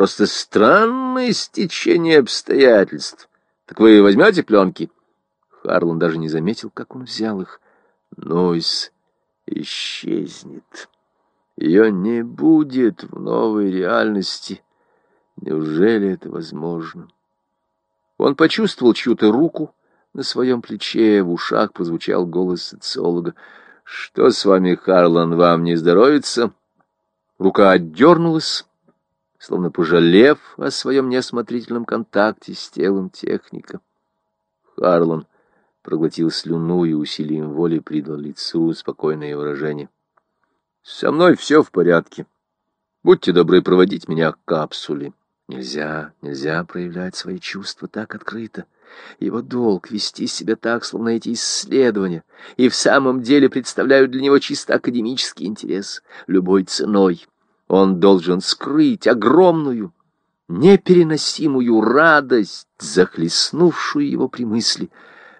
Просто странное стечение обстоятельств. Так вы возьмете пленки? Харлан даже не заметил, как он взял их. Нойс исчезнет. Ее не будет в новой реальности. Неужели это возможно? Он почувствовал чью-то руку на своем плече, в ушах прозвучал голос социолога. «Что с вами, Харлан, вам не здоровится?» Рука отдернулась, словно пожалев о своем неосмотрительном контакте с телом техника. Харлан проглотил слюну и усилием воли придал лицу спокойное выражение. «Со мной все в порядке. Будьте добры проводить меня к капсуле». Нельзя, нельзя проявлять свои чувства так открыто. Его долг — вести себя так, словно эти исследования, и в самом деле представляют для него чисто академический интерес, любой ценой. Он должен скрыть огромную, непереносимую радость, захлестнувшую его при мысли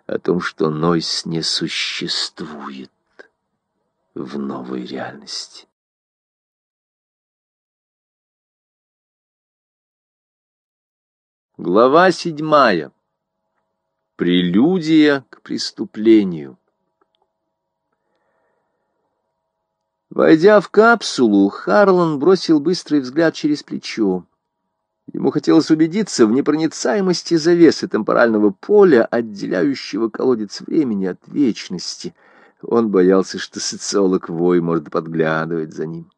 о том, что Нойс не существует в новой реальности. Глава седьмая. Прелюдия к преступлению. Войдя в капсулу, Харлан бросил быстрый взгляд через плечо. Ему хотелось убедиться в непроницаемости завесы темпорального поля, отделяющего колодец времени от вечности. Он боялся, что социолог Вой может подглядывать за ним.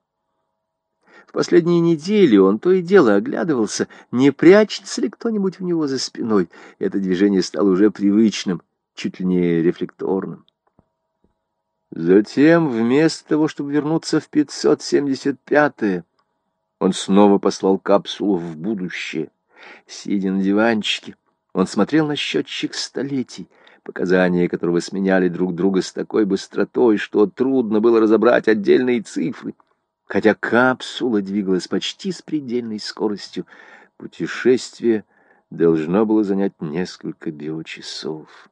В последние недели он то и дело оглядывался, не прячется ли кто-нибудь в него за спиной. Это движение стало уже привычным, чуть ли не рефлекторным. Затем, вместо того, чтобы вернуться в 575-е, он снова послал капсулу в будущее. Сидя на диванчике, он смотрел на счетчик столетий, показания которого сменяли друг друга с такой быстротой, что трудно было разобрать отдельные цифры — Хотя капсула двигалась почти с предельной скоростью, путешествие должно было занять несколько биочасов.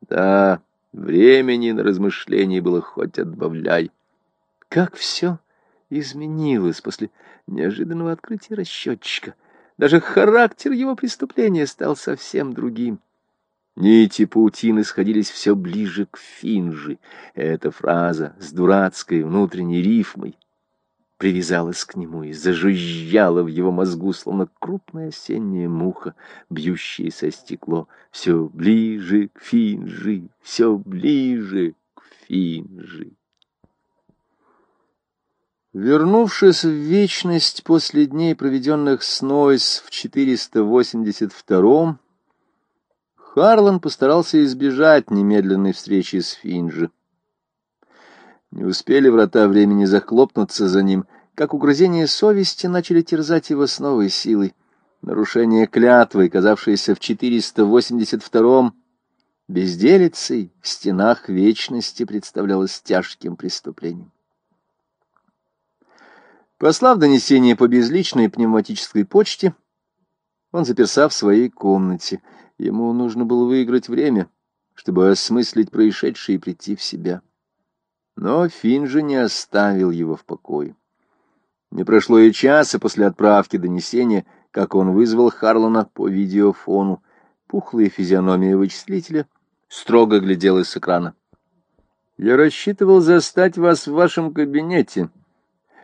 Да, времени на размышления было хоть отбавляй. Как все изменилось после неожиданного открытия расчетчика. Даже характер его преступления стал совсем другим. Нити паутины сходились все ближе к Финжи. Эта фраза с дурацкой внутренней рифмой привязалась к нему и зажужжала в его мозгу, словно крупная осенняя муха, бьющая со стекло. Все ближе к Финжи, все ближе к Финжи. Вернувшись в вечность после дней, проведенных с Нойс в 482-м, Харлан постарался избежать немедленной встречи с Финжи. Не успели врата времени захлопнуться за ним, как угрызения совести начали терзать его с новой силой. Нарушение клятвы, казавшееся в 482-м безделицей в стенах вечности, представлялось тяжким преступлением. Послав донесение по безличной пневматической почте, он заперся в своей комнате. Ему нужно было выиграть время, чтобы осмыслить происшедшее и прийти в себя. Но Финджи не оставил его в покое. Не прошло и часа после отправки донесения, как он вызвал Харлана по видеофону. Пухлая физиономия вычислителя строго глядела с экрана. «Я рассчитывал застать вас в вашем кабинете»,